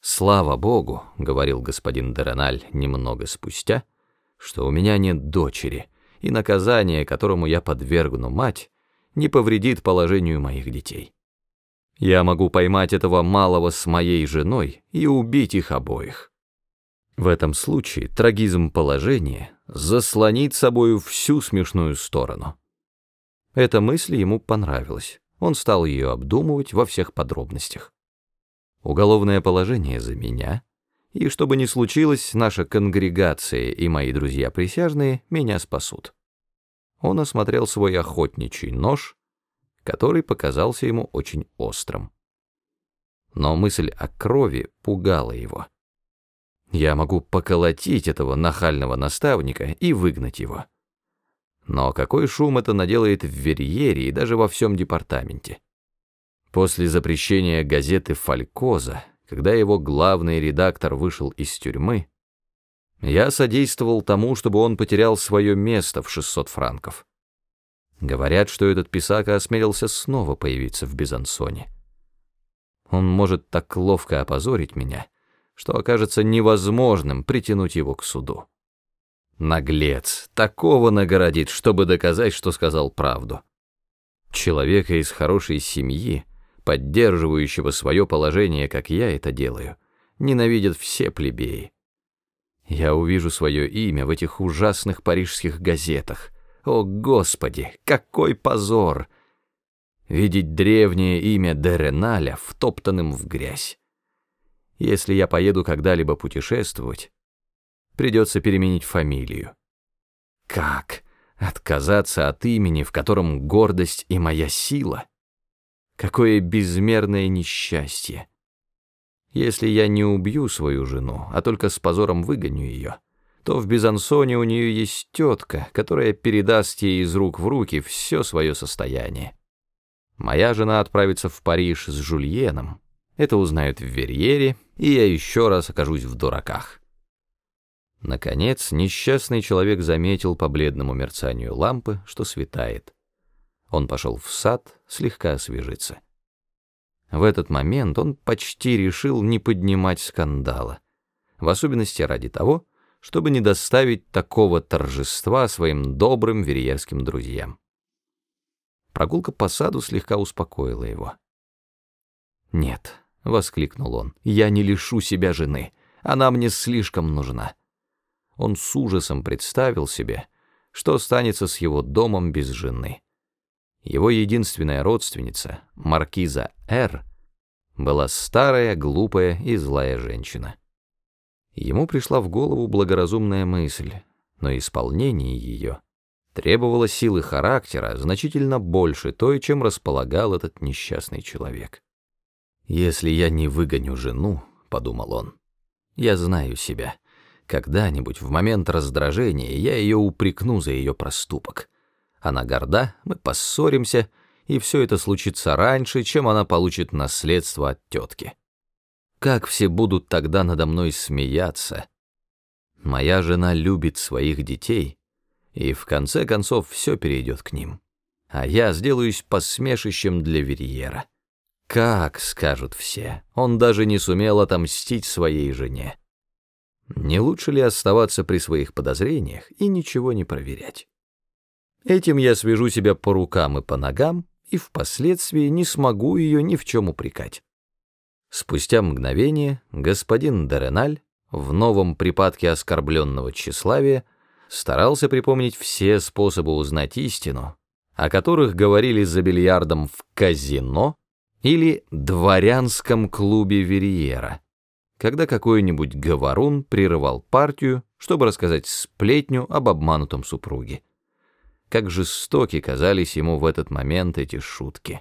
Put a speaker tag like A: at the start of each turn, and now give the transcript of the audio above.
A: «Слава Богу», — говорил господин Дереналь немного спустя, «что у меня нет дочери, и наказание, которому я подвергну мать, не повредит положению моих детей. Я могу поймать этого малого с моей женой и убить их обоих». В этом случае трагизм положения заслонит собою всю смешную сторону. Эта мысль ему понравилась, он стал ее обдумывать во всех подробностях уголовное положение за меня, и что бы ни случилось, наша конгрегация и мои друзья-присяжные меня спасут. Он осмотрел свой охотничий нож, который показался ему очень острым. Но мысль о крови пугала его. Я могу поколотить этого нахального наставника и выгнать его. Но какой шум это наделает в Верьере и даже во всем департаменте? После запрещения газеты «Фалькоза», когда его главный редактор вышел из тюрьмы, я содействовал тому, чтобы он потерял свое место в 600 франков. Говорят, что этот писака осмелился снова появиться в Безансоне. Он может так ловко опозорить меня, что окажется невозможным притянуть его к суду. Наглец, такого нагородит, чтобы доказать, что сказал правду. Человека из хорошей семьи поддерживающего свое положение, как я это делаю, ненавидят все плебеи. Я увижу свое имя в этих ужасных парижских газетах. О, Господи, какой позор! Видеть древнее имя Дереналя втоптанным в грязь. Если я поеду когда-либо путешествовать, придется переменить фамилию. Как отказаться от имени, в котором гордость и моя сила? Какое безмерное несчастье! Если я не убью свою жену, а только с позором выгоню ее, то в Безансоне у нее есть тетка, которая передаст ей из рук в руки все свое состояние. Моя жена отправится в Париж с Жульеном, это узнают в Верьере, и я еще раз окажусь в дураках. Наконец, несчастный человек заметил по бледному мерцанию лампы, что светает. Он пошел в сад слегка освежиться. В этот момент он почти решил не поднимать скандала, в особенности ради того, чтобы не доставить такого торжества своим добрым верьерским друзьям. Прогулка по саду слегка успокоила его. «Нет», — воскликнул он, — «я не лишу себя жены, она мне слишком нужна». Он с ужасом представил себе, что останется с его домом без жены. Его единственная родственница, маркиза Р., была старая, глупая и злая женщина. Ему пришла в голову благоразумная мысль, но исполнение ее требовало силы характера значительно больше той, чем располагал этот несчастный человек. «Если я не выгоню жену», — подумал он, — «я знаю себя. Когда-нибудь в момент раздражения я ее упрекну за ее проступок» Она горда, мы поссоримся, и все это случится раньше, чем она получит наследство от тетки. Как все будут тогда надо мной смеяться? Моя жена любит своих детей, и в конце концов все перейдет к ним. А я сделаюсь посмешищем для Верьера. Как, скажут все, он даже не сумел отомстить своей жене. Не лучше ли оставаться при своих подозрениях и ничего не проверять? Этим я свяжу себя по рукам и по ногам, и впоследствии не смогу ее ни в чем упрекать. Спустя мгновение господин Дереналь в новом припадке оскорбленного тщеславия старался припомнить все способы узнать истину, о которых говорили за бильярдом в казино или дворянском клубе Вериера, когда какой-нибудь говорун прерывал партию, чтобы рассказать сплетню об обманутом супруге как жестоки казались ему в этот момент эти шутки.